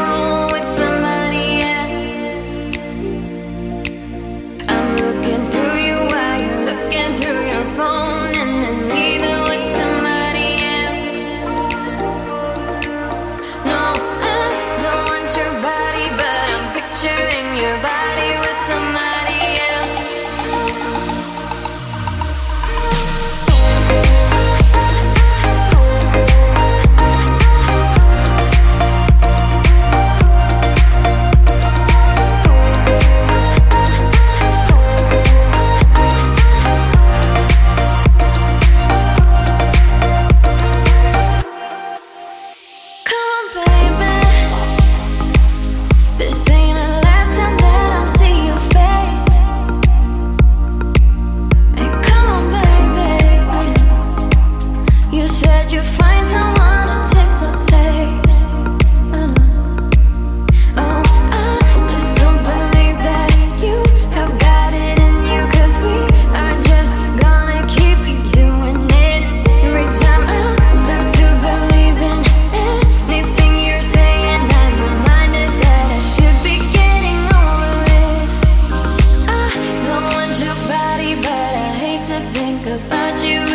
Oh. about you.